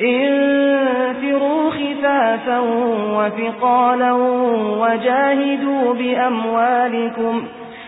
انفروا خفافا وثقالا وجاهدوا بأموالكم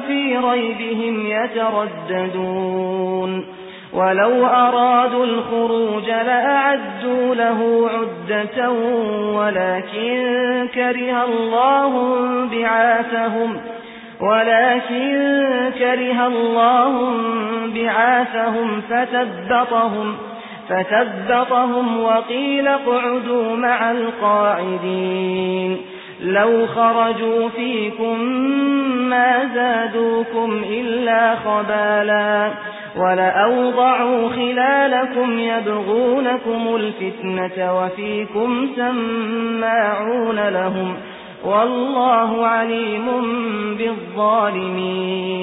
في ريبهم يترددون. ولو أرادوا الخروج لأعدوا له عدة ولكن كره الله بعاثهم ولكن كره الله بعاثهم فتبطهم فتبطهم وقيل اقعدوا مع القاعدين. لو خرجوا فيكم ما زادوكم إلا خبالا ولأوضعوا خلالكم يبغونكم الفتنة وفيكم سماعون لهم والله عليم بالظالمين